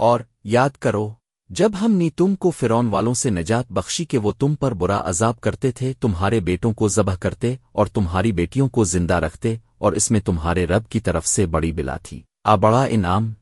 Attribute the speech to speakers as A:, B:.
A: اور یاد کرو، جب ہم نے تم کو فرون والوں سے نجات بخشی کہ وہ تم پر برا عذاب کرتے تھے، تمہارے بیٹوں کو ذبح کرتے اور تمہاری بیٹیوں کو زندہ رکھتے اور اس میں تمہارے رب کی طرف سے بڑی بلا تھی۔ آ بڑا انعام